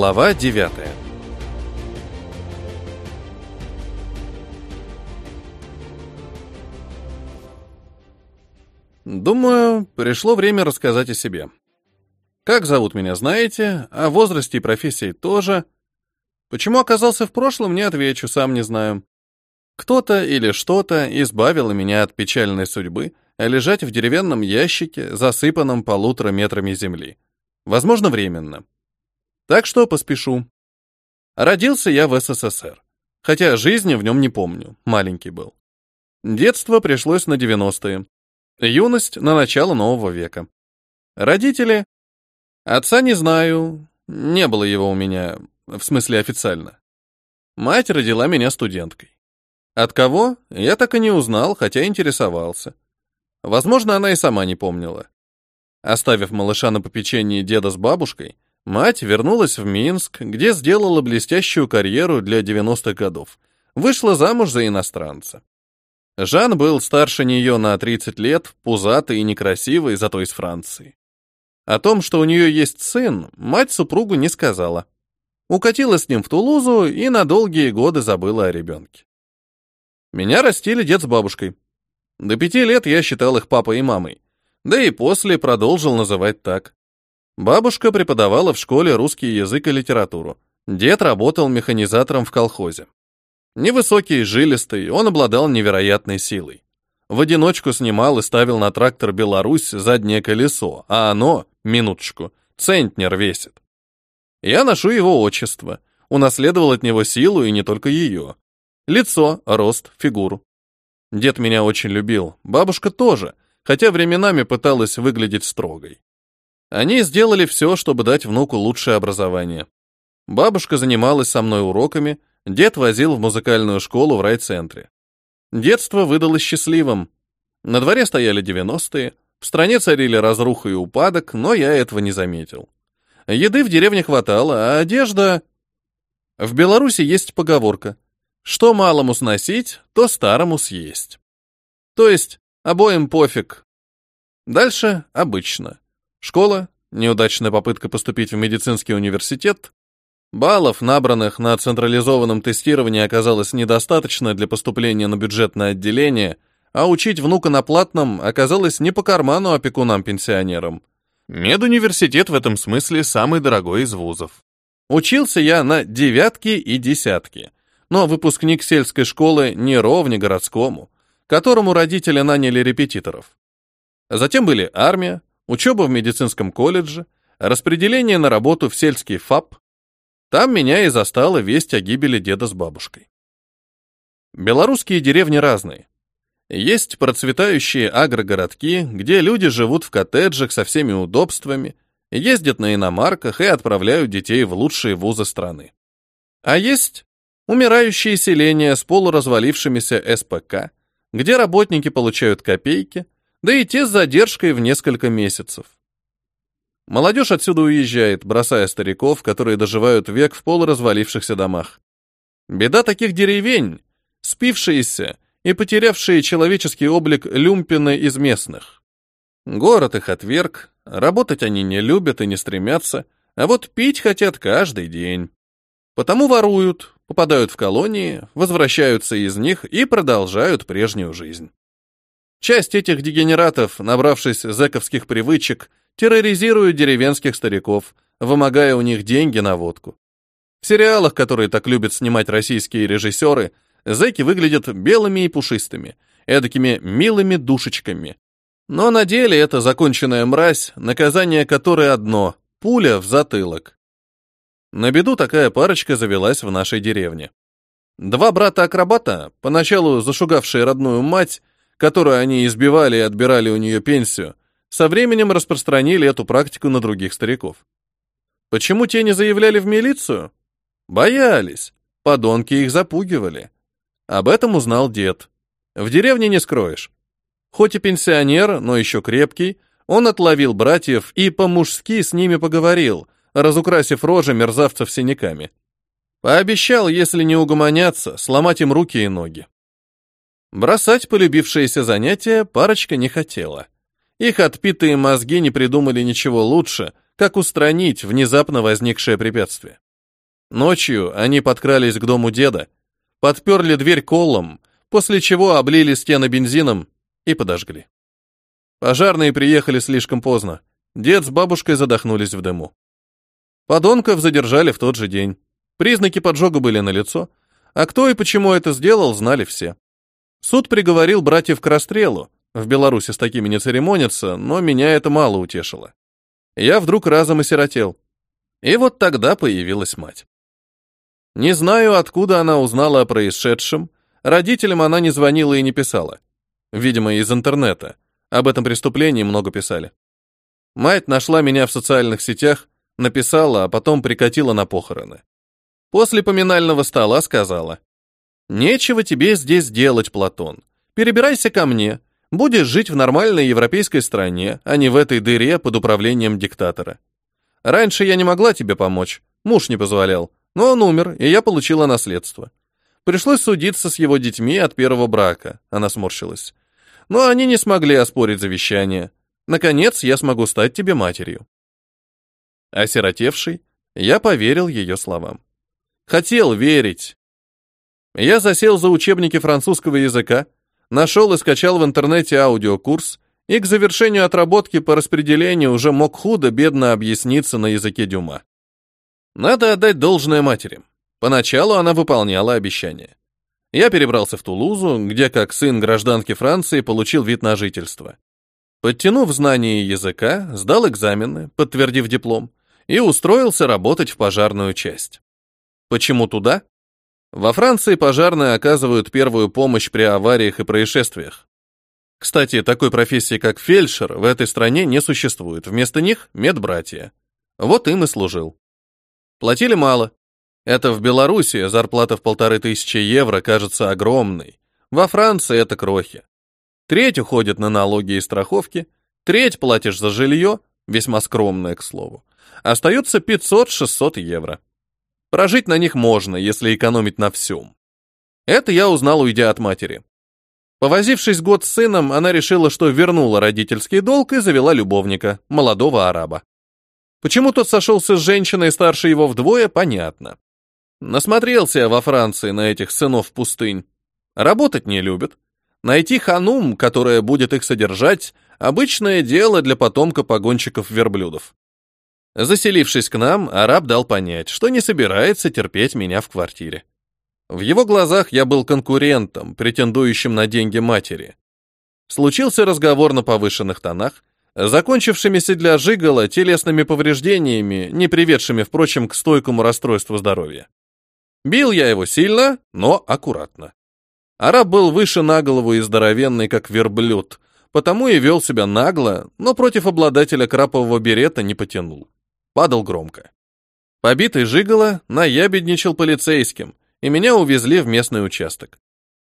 Глава 9 Думаю, пришло время рассказать о себе. Как зовут меня, знаете, о возрасте и профессии тоже. Почему оказался в прошлом, не отвечу, сам не знаю. Кто-то или что-то избавило меня от печальной судьбы, лежать в деревянном ящике, засыпанном полутора метрами земли. Возможно, временно. Так что поспешу. Родился я в СССР. Хотя жизни в нем не помню, маленький был. Детство пришлось на 90-е. Юность на начало нового века. Родители? Отца не знаю, не было его у меня, в смысле официально. Мать родила меня студенткой. От кого? Я так и не узнал, хотя интересовался. Возможно, она и сама не помнила. Оставив малыша на попечении деда с бабушкой, Мать вернулась в Минск, где сделала блестящую карьеру для 90-х годов. Вышла замуж за иностранца. Жан был старше нее на 30 лет, пузатый и некрасивый, зато из Франции. О том, что у нее есть сын, мать супругу не сказала. Укатила с ним в Тулузу и на долгие годы забыла о ребенке. Меня растили дед с бабушкой. До пяти лет я считал их папой и мамой. Да и после продолжил называть так. Бабушка преподавала в школе русский язык и литературу. Дед работал механизатором в колхозе. Невысокий, жилистый, он обладал невероятной силой. В одиночку снимал и ставил на трактор «Беларусь» заднее колесо, а оно, минуточку, центнер весит. Я ношу его отчество, унаследовал от него силу и не только ее. Лицо, рост, фигуру. Дед меня очень любил, бабушка тоже, хотя временами пыталась выглядеть строгой. Они сделали все, чтобы дать внуку лучшее образование. Бабушка занималась со мной уроками, дед возил в музыкальную школу в райцентре. Детство выдалось счастливым. На дворе стояли 90-е, в стране царили разруха и упадок, но я этого не заметил. Еды в деревне хватало, а одежда... В Беларуси есть поговорка «Что малому сносить, то старому съесть». То есть обоим пофиг. Дальше обычно. Школа, неудачная попытка поступить в медицинский университет, баллов, набранных на централизованном тестировании, оказалось недостаточно для поступления на бюджетное отделение, а учить внука на платном оказалось не по карману опекунам-пенсионерам. Медуниверситет в этом смысле самый дорогой из вузов. Учился я на девятки и десятки, но выпускник сельской школы не ровне городскому, которому родители наняли репетиторов. Затем были армия, учеба в медицинском колледже, распределение на работу в сельский ФАП. Там меня и застала весть о гибели деда с бабушкой. Белорусские деревни разные. Есть процветающие агрогородки, где люди живут в коттеджах со всеми удобствами, ездят на иномарках и отправляют детей в лучшие вузы страны. А есть умирающие селения с полуразвалившимися СПК, где работники получают копейки, да и те с задержкой в несколько месяцев. Молодежь отсюда уезжает, бросая стариков, которые доживают век в полуразвалившихся домах. Беда таких деревень, спившиеся и потерявшие человеческий облик люмпины из местных. Город их отверг, работать они не любят и не стремятся, а вот пить хотят каждый день. Потому воруют, попадают в колонии, возвращаются из них и продолжают прежнюю жизнь. Часть этих дегенератов, набравшись зэковских привычек, терроризируют деревенских стариков, вымогая у них деньги на водку. В сериалах, которые так любят снимать российские режиссеры, зэки выглядят белыми и пушистыми, эдакими милыми душечками. Но на деле это законченная мразь, наказание которой одно — пуля в затылок. На беду такая парочка завелась в нашей деревне. Два брата-акробата, поначалу зашугавшие родную мать, которую они избивали и отбирали у нее пенсию, со временем распространили эту практику на других стариков. Почему те не заявляли в милицию? Боялись. Подонки их запугивали. Об этом узнал дед. В деревне не скроешь. Хоть и пенсионер, но еще крепкий, он отловил братьев и по-мужски с ними поговорил, разукрасив рожи мерзавцев синяками. Пообещал, если не угомонятся, сломать им руки и ноги. Бросать полюбившееся занятие парочка не хотела. Их отпитые мозги не придумали ничего лучше, как устранить внезапно возникшее препятствие. Ночью они подкрались к дому деда, подперли дверь колом, после чего облили стены бензином и подожгли. Пожарные приехали слишком поздно. Дед с бабушкой задохнулись в дыму. Подонков задержали в тот же день. Признаки поджога были налицо, а кто и почему это сделал, знали все. Суд приговорил братьев к расстрелу. В Беларуси с такими не церемонятся, но меня это мало утешило. Я вдруг разом осиротел. И вот тогда появилась мать. Не знаю, откуда она узнала о происшедшем. Родителям она не звонила и не писала. Видимо, из интернета. Об этом преступлении много писали. Мать нашла меня в социальных сетях, написала, а потом прикатила на похороны. После поминального стола сказала, «Нечего тебе здесь делать, Платон. Перебирайся ко мне. Будешь жить в нормальной европейской стране, а не в этой дыре под управлением диктатора. Раньше я не могла тебе помочь, муж не позволял, но он умер, и я получила наследство. Пришлось судиться с его детьми от первого брака, она сморщилась. Но они не смогли оспорить завещание. Наконец, я смогу стать тебе матерью. Осиротевший, я поверил ее словам. Хотел верить. Я засел за учебники французского языка, нашел и скачал в интернете аудиокурс, и к завершению отработки по распределению уже мог худо-бедно объясниться на языке Дюма. Надо отдать должное матери. Поначалу она выполняла обещания. Я перебрался в Тулузу, где как сын гражданки Франции получил вид на жительство. Подтянув знания языка, сдал экзамены, подтвердив диплом, и устроился работать в пожарную часть. Почему туда? Во Франции пожарные оказывают первую помощь при авариях и происшествиях. Кстати, такой профессии, как фельдшер, в этой стране не существует. Вместо них – медбратья. Вот им и служил. Платили мало. Это в Беларуси зарплата в полторы тысячи евро кажется огромной. Во Франции это крохи. Треть уходит на налоги и страховки, треть платишь за жилье, весьма скромное, к слову. Остается 500-600 евро. Прожить на них можно, если экономить на всем. Это я узнал, уйдя от матери. Повозившись год с сыном, она решила, что вернула родительский долг и завела любовника, молодого араба. Почему тот сошелся с женщиной старше его вдвое, понятно. Насмотрелся я во Франции на этих сынов пустынь. Работать не любят. Найти ханум, которая будет их содержать, обычное дело для потомка погонщиков верблюдов. Заселившись к нам, араб дал понять, что не собирается терпеть меня в квартире. В его глазах я был конкурентом, претендующим на деньги матери. Случился разговор на повышенных тонах, закончившимися для Жигала телесными повреждениями, не приведшими, впрочем, к стойкому расстройству здоровья. Бил я его сильно, но аккуратно. Араб был выше на голову и здоровенный, как верблюд, потому и вел себя нагло, но против обладателя крапового берета не потянул. Падал громко. Побитый Жигало наябедничал полицейским, и меня увезли в местный участок.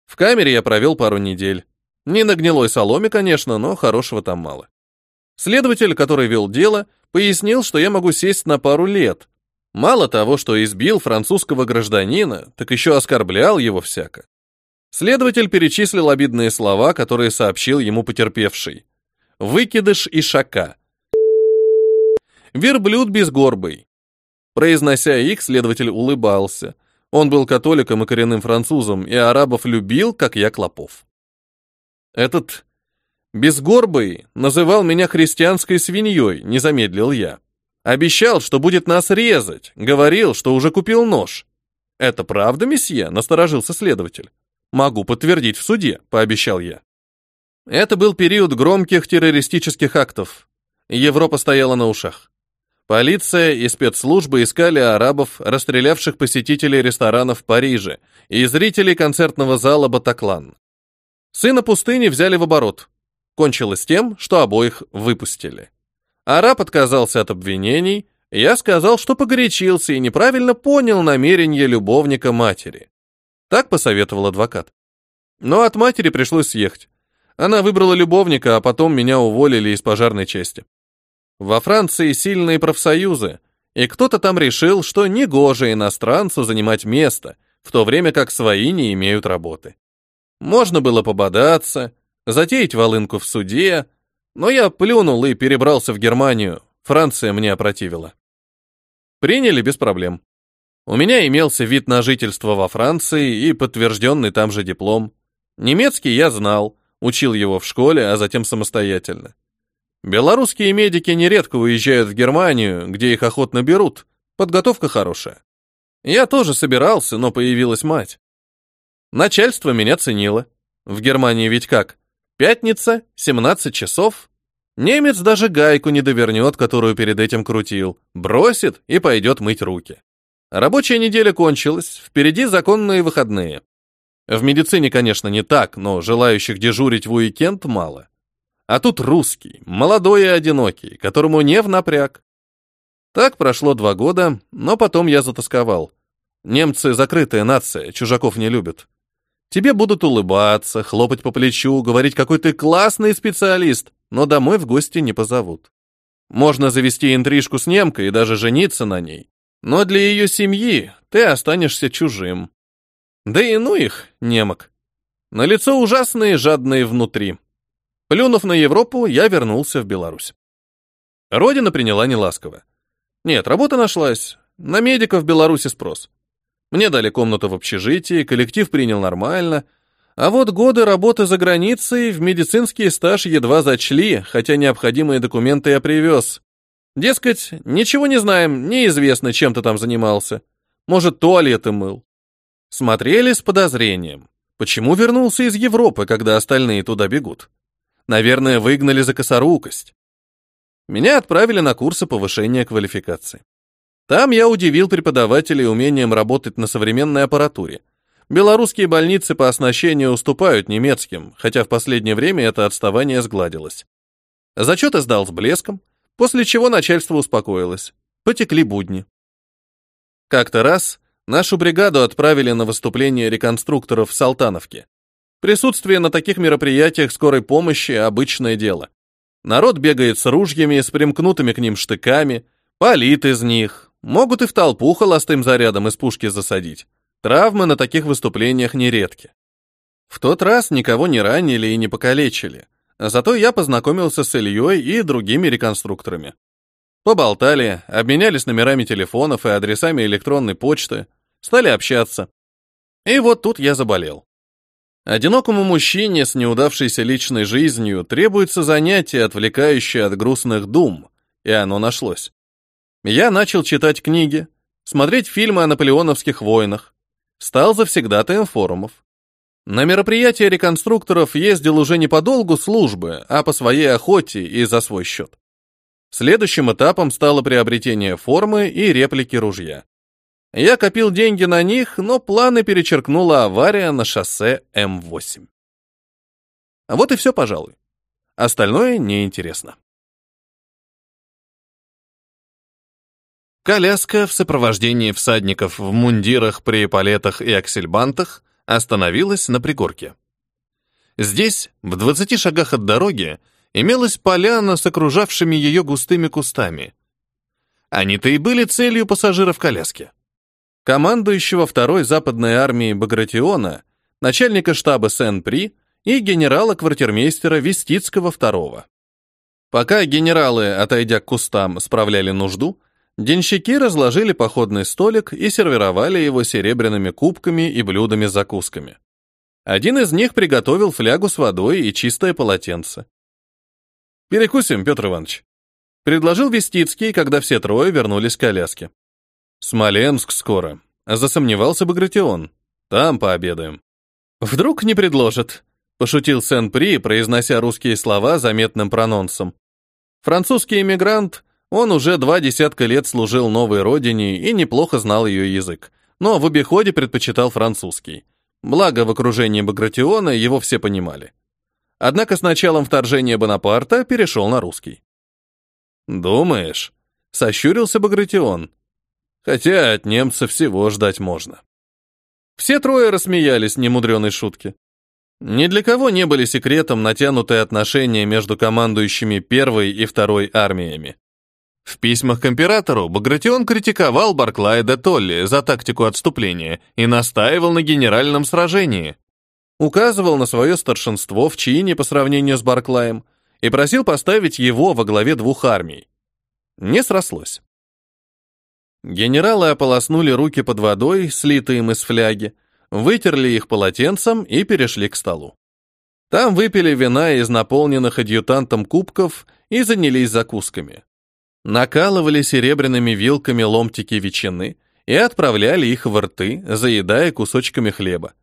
В камере я провел пару недель. Не на гнилой соломе, конечно, но хорошего там мало. Следователь, который вел дело, пояснил, что я могу сесть на пару лет. Мало того, что избил французского гражданина, так еще оскорблял его всяко. Следователь перечислил обидные слова, которые сообщил ему потерпевший. Выкидыш и шака. Верблюд безгорбый. Произнося их, следователь улыбался. Он был католиком и коренным французом, и арабов любил, как я клопов. Этот безгорбый называл меня христианской свиньей, не замедлил я. Обещал, что будет нас резать, говорил, что уже купил нож. Это правда, месье? Насторожился следователь. Могу подтвердить в суде, пообещал я. Это был период громких террористических актов. Европа стояла на ушах. Полиция и спецслужбы искали арабов, расстрелявших посетителей ресторанов в Париже и зрителей концертного зала Батаклан. Сына пустыни взяли в оборот. Кончилось тем, что обоих выпустили. Араб отказался от обвинений, я сказал, что погорячился и неправильно понял намерение любовника матери. Так посоветовал адвокат. Но от матери пришлось съехать. Она выбрала любовника, а потом меня уволили из пожарной части. Во Франции сильные профсоюзы, и кто-то там решил, что негоже иностранцу занимать место, в то время как свои не имеют работы. Можно было пободаться, затеять волынку в суде, но я плюнул и перебрался в Германию. Франция мне опротивила. Приняли без проблем. У меня имелся вид на жительство во Франции и подтвержденный там же диплом. Немецкий я знал, учил его в школе, а затем самостоятельно. Белорусские медики нередко уезжают в Германию, где их охотно берут. Подготовка хорошая. Я тоже собирался, но появилась мать. Начальство меня ценило. В Германии ведь как? Пятница, 17 часов. Немец даже гайку не довернет, которую перед этим крутил. Бросит и пойдет мыть руки. Рабочая неделя кончилась, впереди законные выходные. В медицине, конечно, не так, но желающих дежурить в уикенд мало. А тут русский, молодой и одинокий, которому не в напряг. Так прошло два года, но потом я затасковал. Немцы — закрытая нация, чужаков не любят. Тебе будут улыбаться, хлопать по плечу, говорить, какой ты классный специалист, но домой в гости не позовут. Можно завести интрижку с немкой и даже жениться на ней. Но для ее семьи ты останешься чужим. Да и ну их, немок. На лицо ужасные, жадные внутри. Плюнув на Европу, я вернулся в Беларусь. Родина приняла неласково. Нет, работа нашлась. На медиков в Беларуси спрос. Мне дали комнату в общежитии, коллектив принял нормально. А вот годы работы за границей в медицинский стаж едва зачли, хотя необходимые документы я привез. Дескать, ничего не знаем, неизвестно, чем ты там занимался. Может, туалеты мыл. Смотрели с подозрением. Почему вернулся из Европы, когда остальные туда бегут? Наверное, выгнали за косорукость. Меня отправили на курсы повышения квалификации. Там я удивил преподавателей умением работать на современной аппаратуре. Белорусские больницы по оснащению уступают немецким, хотя в последнее время это отставание сгладилось. Зачеты сдал с блеском, после чего начальство успокоилось. Потекли будни. Как-то раз нашу бригаду отправили на выступление реконструкторов в Салтановке. Присутствие на таких мероприятиях скорой помощи – обычное дело. Народ бегает с ружьями, с примкнутыми к ним штыками, палит из них, могут и в толпу холостым зарядом из пушки засадить. Травмы на таких выступлениях нередки. В тот раз никого не ранили и не покалечили. Зато я познакомился с Ильей и другими реконструкторами. Поболтали, обменялись номерами телефонов и адресами электронной почты, стали общаться. И вот тут я заболел. Одинокому мужчине с неудавшейся личной жизнью требуется занятие, отвлекающее от грустных дум, и оно нашлось. Я начал читать книги, смотреть фильмы о наполеоновских войнах, стал завсегдатаем форумов. На мероприятия реконструкторов ездил уже не по долгу службы, а по своей охоте и за свой счет. Следующим этапом стало приобретение формы и реплики ружья. Я копил деньги на них, но планы перечеркнула авария на шоссе М8. Вот и все, пожалуй. Остальное неинтересно. Коляска в сопровождении всадников в мундирах, при и аксельбантах остановилась на пригорке. Здесь, в 20 шагах от дороги, имелась поляна с окружавшими ее густыми кустами. Они-то и были целью пассажиров коляски командующего второй западной армией Багратиона, начальника штаба Сен-При и генерала-квартирмейстера Вестицкого II. Пока генералы, отойдя к кустам, справляли нужду, денщики разложили походный столик и сервировали его серебряными кубками и блюдами закусками. Один из них приготовил флягу с водой и чистое полотенце. «Перекусим, Петр Иванович», — предложил Вестицкий, когда все трое вернулись к коляске. Смоленск скоро. Засомневался Багратион. Там пообедаем. Вдруг не предложат, пошутил Сен-При, произнося русские слова заметным прононсом. Французский эмигрант, он уже два десятка лет служил новой родине и неплохо знал ее язык, но в обиходе предпочитал французский. Благо, в окружении Багратиона его все понимали. Однако с началом вторжения Бонапарта перешел на русский. «Думаешь?» — сощурился Багратион. Хотя от немцев всего ждать можно. Все трое рассмеялись немудреной шутки. Ни для кого не были секретом натянутые отношения между командующими первой и второй армиями. В письмах к императору Багратион критиковал Барклая де Толли за тактику отступления и настаивал на генеральном сражении. Указывал на свое старшинство в чине по сравнению с Барклаем и просил поставить его во главе двух армий. Не срослось. Генералы ополоснули руки под водой, слитые им из фляги, вытерли их полотенцем и перешли к столу. Там выпили вина из наполненных адъютантом кубков и занялись закусками. Накалывали серебряными вилками ломтики ветчины и отправляли их в рты, заедая кусочками хлеба.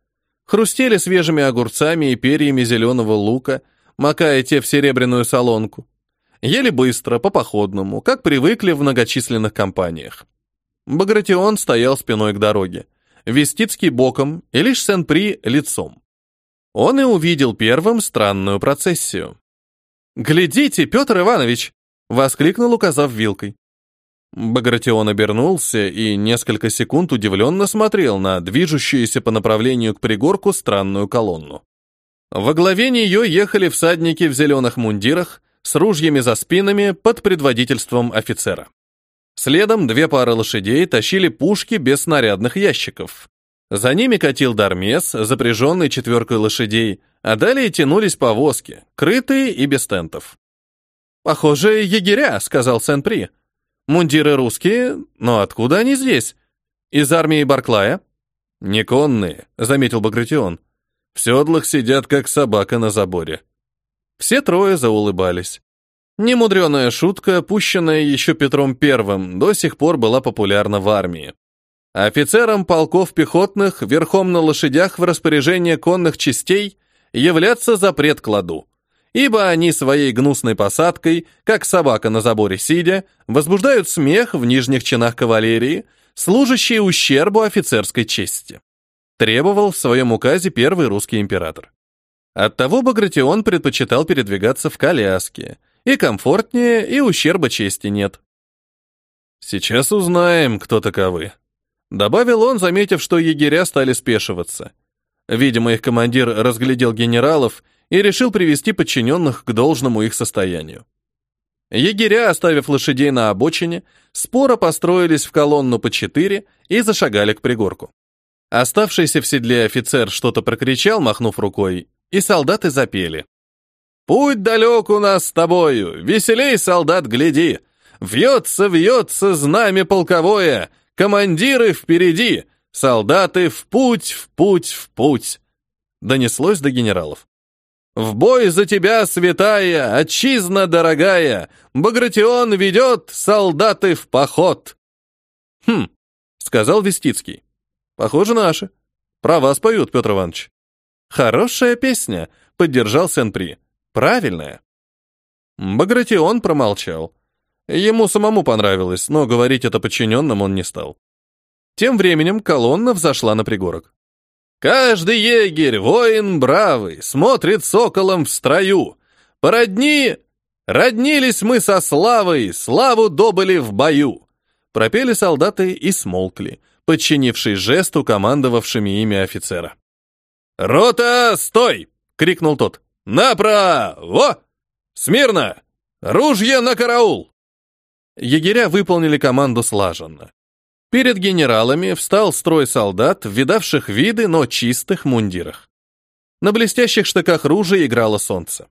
Хрустели свежими огурцами и перьями зеленого лука, макая те в серебряную солонку. Ели быстро, по-походному, как привыкли в многочисленных компаниях. Багратион стоял спиной к дороге, Вестицкий боком и лишь Сен-При лицом. Он и увидел первым странную процессию. «Глядите, Петр Иванович!» — воскликнул, указав вилкой. Багратион обернулся и несколько секунд удивленно смотрел на движущуюся по направлению к пригорку странную колонну. Во главе нее ехали всадники в зеленых мундирах с ружьями за спинами под предводительством офицера. Следом две пары лошадей тащили пушки без снарядных ящиков. За ними катил Дармес, запряженный четверкой лошадей, а далее тянулись повозки, крытые и без тентов. «Похоже, егеря», — сказал Сен-При. «Мундиры русские, но откуда они здесь? Из армии Барклая?» «Не конные», — заметил Багратион. «В седлах сидят, как собака на заборе». Все трое заулыбались. Немудреная шутка, пущенная еще Петром Первым, до сих пор была популярна в армии. Офицерам полков пехотных верхом на лошадях в распоряжение конных частей являться запрет кладу, ибо они своей гнусной посадкой, как собака на заборе сидя, возбуждают смех в нижних чинах кавалерии, служащие ущербу офицерской чести. Требовал в своем указе первый русский император. Оттого Багратион предпочитал передвигаться в коляске, и комфортнее, и ущерба чести нет. Сейчас узнаем, кто таковы. Добавил он, заметив, что егеря стали спешиваться. Видимо, их командир разглядел генералов и решил привести подчиненных к должному их состоянию. Егеря, оставив лошадей на обочине, споро построились в колонну по четыре и зашагали к пригорку. Оставшийся в седле офицер что-то прокричал, махнув рукой, и солдаты запели. Путь далек у нас с тобою, веселей, солдат, гляди. Вьется, вьется знамя полковое, командиры впереди, солдаты в путь, в путь, в путь. Донеслось до генералов. В бой за тебя, святая, отчизна дорогая, Багратион ведет солдаты в поход. Хм, сказал Вестицкий. Похоже, наши. Про вас поют, Петр Иванович. Хорошая песня, поддержал Сен-При. Правильное. Багратион промолчал. Ему самому понравилось, но говорить это подчиненным он не стал. Тем временем колонна взошла на пригорок. «Каждый егерь, воин бравый, смотрит соколом в строю. Породни, роднились мы со славой, славу добыли в бою». Пропели солдаты и смолкли, подчинившись жесту командовавшими ими офицера. «Рота, стой!» — крикнул тот. «Направо! Смирно! Ружье на караул!» Егеря выполнили команду слаженно. Перед генералами встал строй солдат, видавших виды, но чистых мундирах. На блестящих штыках ружей играло солнце.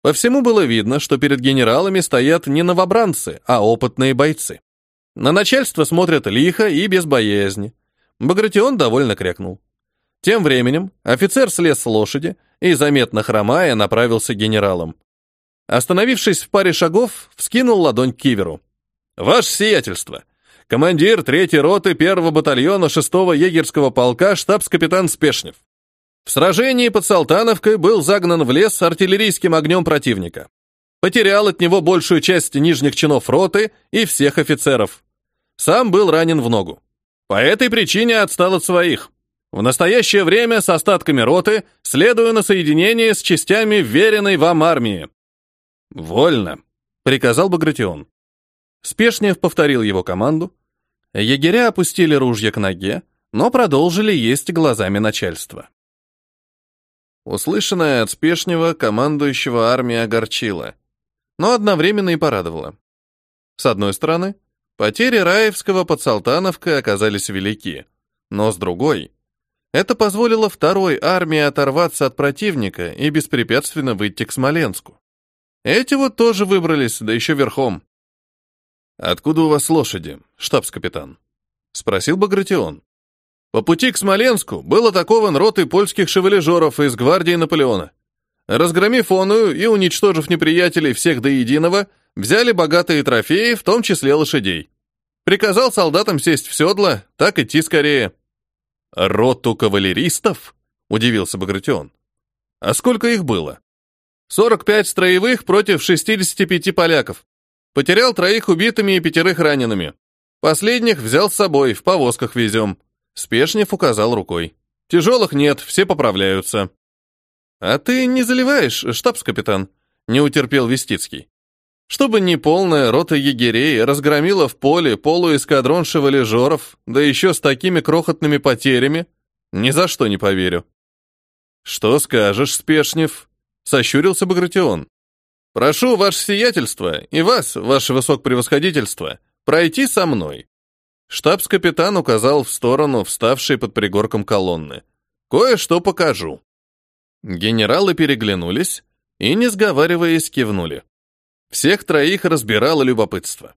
По всему было видно, что перед генералами стоят не новобранцы, а опытные бойцы. На начальство смотрят лихо и без боязни. Багратион довольно крякнул. Тем временем офицер слез с лошади и, заметно хромая, направился к генералам. Остановившись в паре шагов, вскинул ладонь к киверу. «Ваше сиятельство! Командир третьей роты первого батальона 6-го егерского полка штабс-капитан Спешнев. В сражении под Салтановкой был загнан в лес артиллерийским огнем противника. Потерял от него большую часть нижних чинов роты и всех офицеров. Сам был ранен в ногу. По этой причине отстал от своих. В настоящее время с остатками роты следую на соединение с частями веренной вам армии. Вольно, приказал Багратион. Спешнев повторил его команду. Егеря опустили ружья к ноге, но продолжили есть глазами начальства. Услышанное от Спешнева командующего армией огорчило, но одновременно и порадовало. С одной стороны, потери Раевского под Салтановкой оказались велики, но с другой, это позволило второй армии оторваться от противника и беспрепятственно выйти к Смоленску. Эти вот тоже выбрались, да еще верхом. «Откуда у вас лошади, штабс-капитан?» — спросил Багратион. По пути к Смоленску был атакован ротой польских шевележеров из гвардии Наполеона. Разгромив оную и уничтожив неприятелей всех до единого, взяли богатые трофеи, в том числе лошадей. Приказал солдатам сесть в седло, так идти скорее. «Роту кавалеристов?» — удивился Багратион. «А сколько их было?» «Сорок пять строевых против шестидесяти пяти поляков. Потерял троих убитыми и пятерых ранеными. Последних взял с собой, в повозках везем. Спешнев указал рукой. Тяжелых нет, все поправляются. А ты не заливаешь, штабс-капитан? Не утерпел Вестицкий. Чтобы не полная рота егерей разгромила в поле полуэскадрон шевалежеров, да еще с такими крохотными потерями, ни за что не поверю. Что скажешь, Спешнев? Сощурился Багратион. Прошу, ваше сиятельство, и вас, ваше высокопревосходительство, пройти со мной. Штабс-капитан указал в сторону вставшей под пригорком колонны. Кое-что покажу. Генералы переглянулись и, не сговариваясь, кивнули. Всех троих разбирало любопытство.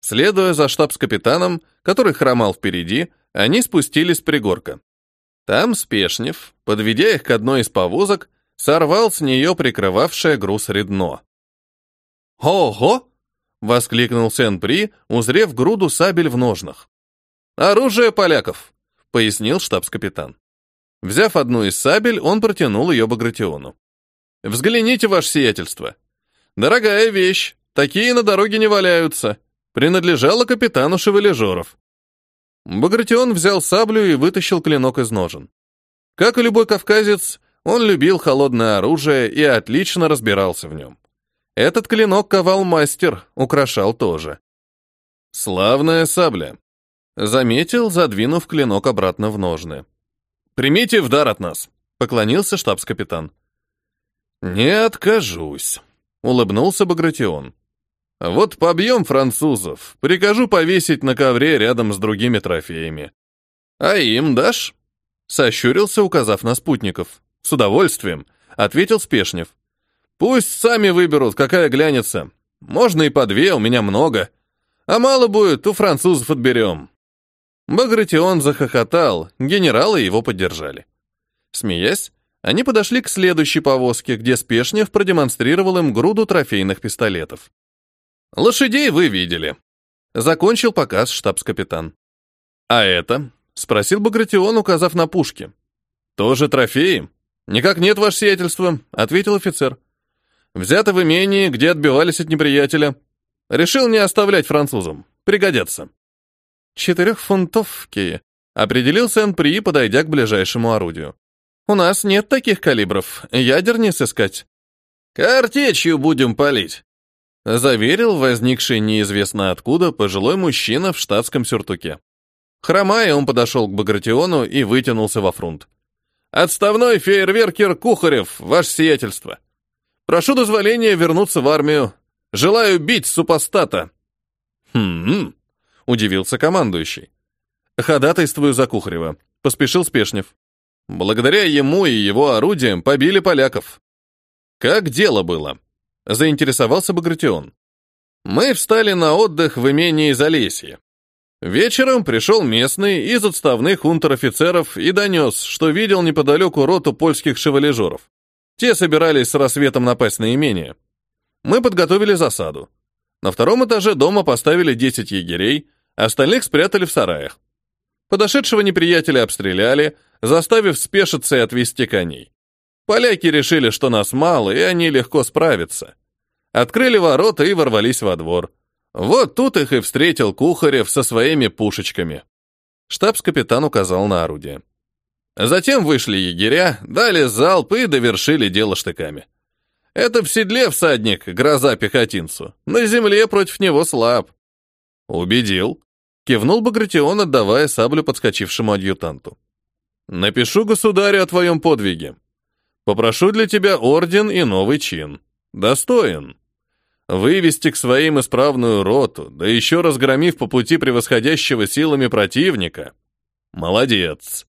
Следуя за штабс-капитаном, который хромал впереди, они спустились с пригорка. Там Спешнев, подведя их к одной из повозок, сорвал с нее прикрывавшее груз редно. «Ого!» — воскликнул Сен-При, узрев груду сабель в ножнах. «Оружие поляков», — пояснил штабс-капитан. Взяв одну из сабель, он протянул ее Багратиону. «Взгляните, ваше сиятельство. Дорогая вещь, такие на дороге не валяются. Принадлежала капитану Шевележоров». Багратион взял саблю и вытащил клинок из ножен. Как и любой кавказец, он любил холодное оружие и отлично разбирался в нем. Этот клинок ковал мастер, украшал тоже. «Славная сабля», — заметил, задвинув клинок обратно в ножны. «Примите в дар от нас», — поклонился штабс-капитан. «Не откажусь», — улыбнулся Багратион. «Вот побьем французов, прикажу повесить на ковре рядом с другими трофеями. А им дашь?» — сощурился, указав на спутников. «С удовольствием», — ответил Спешнев. «Пусть сами выберут, какая глянется. Можно и по две, у меня много. А мало будет, у французов отберем». Багратион захохотал, генералы его поддержали. Смеясь, они подошли к следующей повозке, где Спешнев продемонстрировал им груду трофейных пистолетов. «Лошадей вы видели», — закончил показ штабс-капитан. «А это?» — спросил Багратион, указав на пушки. «Тоже трофеи?» «Никак нет, ваше сиятельство», — ответил офицер. «Взято в имении, где отбивались от неприятеля. Решил не оставлять французам. Пригодятся». «Четырехфунтовки», — определил Сен-При, подойдя к ближайшему орудию. «У нас нет таких калибров. Ядер не сыскать». «Картечью будем палить», — заверил возникший неизвестно откуда пожилой мужчина в штатском сюртуке. Хромая, он подошел к Багратиону и вытянулся во фронт. Отставной фейерверкер Кухарев, ваше сиятельство. Прошу дозволения вернуться в армию. Желаю бить супостата. Хм, удивился командующий. Ходатайствую за Кухарева, поспешил Спешнев. Благодаря ему и его орудиям побили поляков. Как дело было? Заинтересовался Багратион. Мы встали на отдых в имении Залесье. Вечером пришел местный из отставных унтер-офицеров и донес, что видел неподалеку роту польских шевалежеров. Те собирались с рассветом напасть на имение. Мы подготовили засаду. На втором этаже дома поставили 10 егерей, остальных спрятали в сараях. Подошедшего неприятеля обстреляли, заставив спешиться и отвести коней. Поляки решили, что нас мало, и они легко справятся. Открыли ворота и ворвались во двор. Вот тут их и встретил Кухарев со своими пушечками. Штабс-капитан указал на орудие. Затем вышли егеря, дали залп и довершили дело штыками. Это в седле всадник, гроза пехотинцу. На земле против него слаб. Убедил. Кивнул Багратион, отдавая саблю подскочившему адъютанту. Напишу государю о твоем подвиге. Попрошу для тебя орден и новый чин. Достоин. Вывести к своим исправную роту, да еще разгромив по пути превосходящего силами противника. Молодец.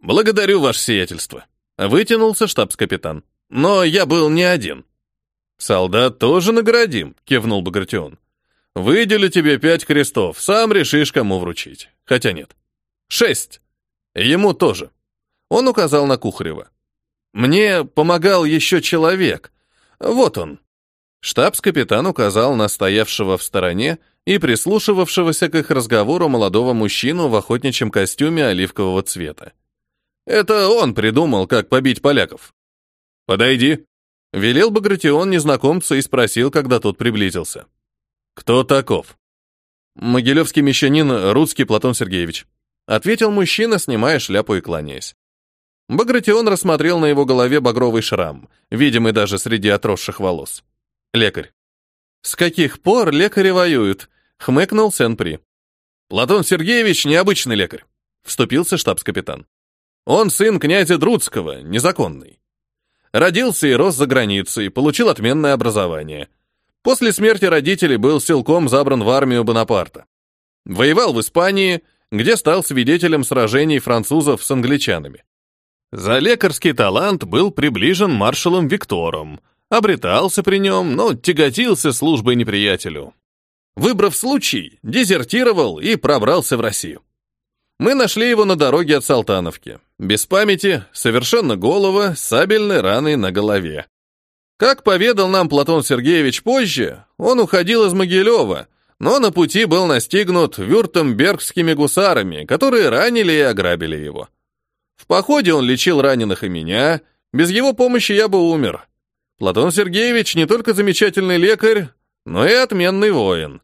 Благодарю, ваше сиятельство. Вытянулся штабс-капитан. Но я был не один. Солдат тоже наградим, кивнул Багратион. Выделю тебе пять крестов, сам решишь, кому вручить. Хотя нет. Шесть. Ему тоже. Он указал на Кухарева. Мне помогал еще человек. Вот он. Штабс-капитан указал на стоявшего в стороне и прислушивавшегося к их разговору молодого мужчину в охотничьем костюме оливкового цвета. Это он придумал, как побить поляков. «Подойди», — велел Багратион незнакомца и спросил, когда тот приблизился. «Кто таков?» «Могилевский мещанин Рудский Платон Сергеевич», — ответил мужчина, снимая шляпу и кланяясь. Багратион рассмотрел на его голове багровый шрам, видимый даже среди отросших волос. Лекарь. «С каких пор лекари воюют?» — хмыкнул Сен-При. «Платон Сергеевич — необычный лекарь», — вступился штабс-капитан. «Он сын князя Друцкого, незаконный. Родился и рос за границей, получил отменное образование. После смерти родителей был силком забран в армию Бонапарта. Воевал в Испании, где стал свидетелем сражений французов с англичанами. За лекарский талант был приближен маршалом Виктором, обретался при нем, но тяготился службой неприятелю. Выбрав случай, дезертировал и пробрался в Россию. Мы нашли его на дороге от Салтановки. Без памяти, совершенно голого, с сабельной раной на голове. Как поведал нам Платон Сергеевич позже, он уходил из Могилева, но на пути был настигнут вюртембергскими гусарами, которые ранили и ограбили его. В походе он лечил раненых и меня, без его помощи я бы умер. Платон Сергеевич не только замечательный лекарь, но и отменный воин.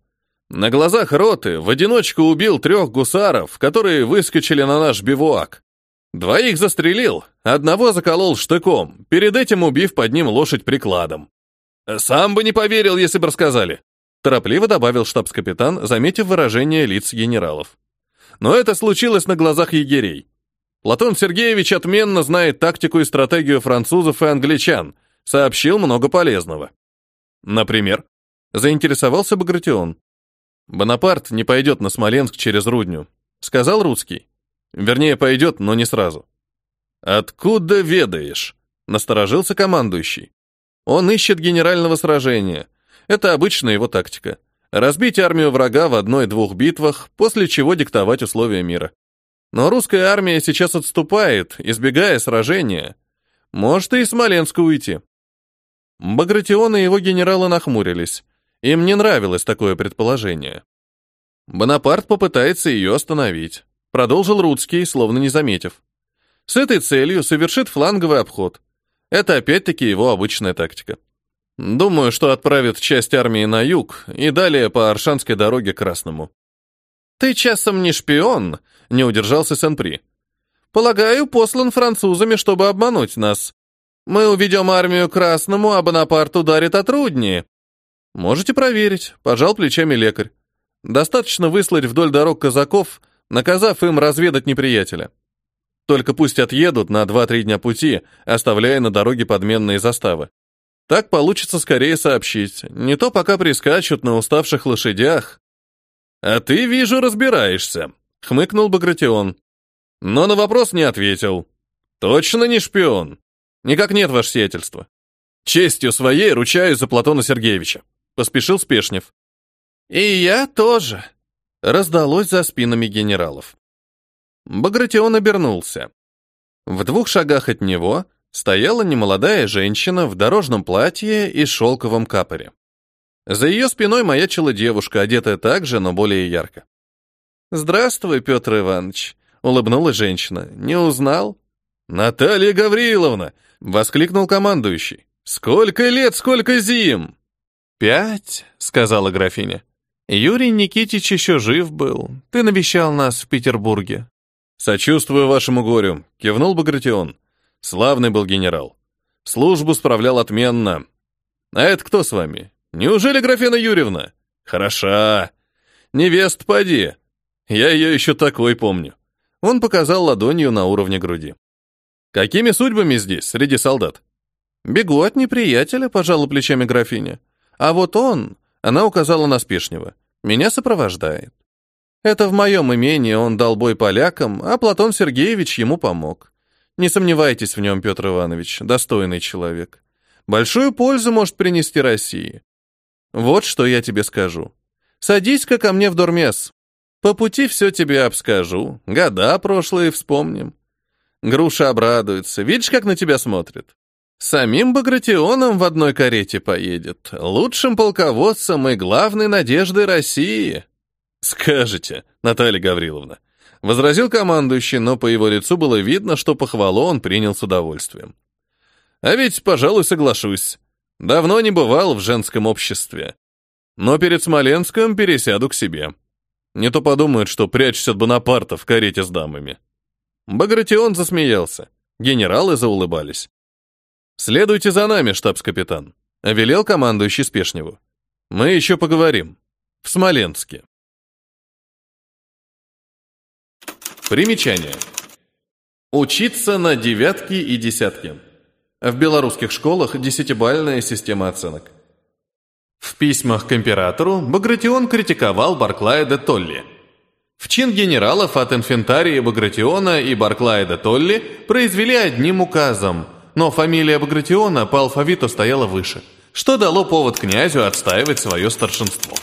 На глазах роты в одиночку убил трех гусаров, которые выскочили на наш бивуак. Двоих застрелил, одного заколол штыком, перед этим убив под ним лошадь прикладом. Сам бы не поверил, если бы рассказали. Торопливо добавил штабс-капитан, заметив выражение лиц генералов. Но это случилось на глазах егерей. Платон Сергеевич отменно знает тактику и стратегию французов и англичан, сообщил много полезного. Например, заинтересовался Багратион. Бонапарт не пойдет на Смоленск через Рудню, сказал Рудский. Вернее, пойдет, но не сразу. Откуда ведаешь? Насторожился командующий. Он ищет генерального сражения. Это обычная его тактика. Разбить армию врага в одной-двух битвах, после чего диктовать условия мира. Но русская армия сейчас отступает, избегая сражения. Может и из Смоленска уйти. Багратион и его генералы нахмурились. Им не нравилось такое предположение. Бонапарт попытается ее остановить. Продолжил Рудский, словно не заметив. С этой целью совершит фланговый обход. Это опять-таки его обычная тактика. Думаю, что отправит часть армии на юг и далее по Аршанской дороге к Красному. «Ты часом не шпион?» — не удержался Сен-При. «Полагаю, послан французами, чтобы обмануть нас. Мы уведем армию Красному, а Бонапарт ударит от Рудни». «Можете проверить», — пожал плечами лекарь. «Достаточно выслать вдоль дорог казаков, наказав им разведать неприятеля. Только пусть отъедут на 2-3 дня пути, оставляя на дороге подменные заставы. Так получится скорее сообщить. Не то пока прискачут на уставших лошадях, «А ты, вижу, разбираешься», — хмыкнул Багратион. Но на вопрос не ответил. «Точно не шпион?» «Никак нет, ваше сиятельство». «Честью своей ручаюсь за Платона Сергеевича», — поспешил Спешнев. «И я тоже», — раздалось за спинами генералов. Багратион обернулся. В двух шагах от него стояла немолодая женщина в дорожном платье и шелковом капоре. За ее спиной маячила девушка, одетая так же, но более ярко. «Здравствуй, Петр Иванович», — улыбнулась женщина. «Не узнал?» «Наталья Гавриловна!» — воскликнул командующий. «Сколько лет, сколько зим!» «Пять», — сказала графиня. «Юрий Никитич еще жив был. Ты навещал нас в Петербурге». «Сочувствую вашему горю», — кивнул Багратион. «Славный был генерал. Службу справлял отменно. А это кто с вами? Неужели Графина Юрьевна? Хороша. Невест поди. Я ее еще такой помню. Он показал ладонью на уровне груди. Какими судьбами здесь, среди солдат? Бегу от неприятеля, пожала плечами графиня. А вот он, она указала на Спешнего, меня сопровождает. Это в моем имении он дал бой полякам, а Платон Сергеевич ему помог. Не сомневайтесь в нем, Петр Иванович, достойный человек. Большую пользу может принести России. Вот что я тебе скажу. Садись-ка ко мне в дормес. По пути все тебе обскажу, года прошлые вспомним. Груша обрадуется, видишь, как на тебя смотрит. Самим Багратионом в одной карете поедет, лучшим полководцем и главной надеждой России. Скажете, Наталья Гавриловна. Возразил командующий, но по его лицу было видно, что похвалу он принял с удовольствием. А ведь, пожалуй, соглашусь. Давно не бывал в женском обществе. Но перед Смоленском пересяду к себе. Не то подумают, что прячусь от Бонапарта в карете с дамами. Багратион засмеялся. Генералы заулыбались. «Следуйте за нами, штабс-капитан», — велел командующий Спешневу. «Мы еще поговорим. В Смоленске». Примечание. Учиться на девятки и десятки. В белорусских школах десятибальная система оценок. В письмах к императору Багратион критиковал Барклая де Толли. В чин генералов от инфентарии Багратиона и Барклая де Толли произвели одним указом, но фамилия Багратиона по алфавиту стояла выше, что дало повод князю отстаивать свое старшинство.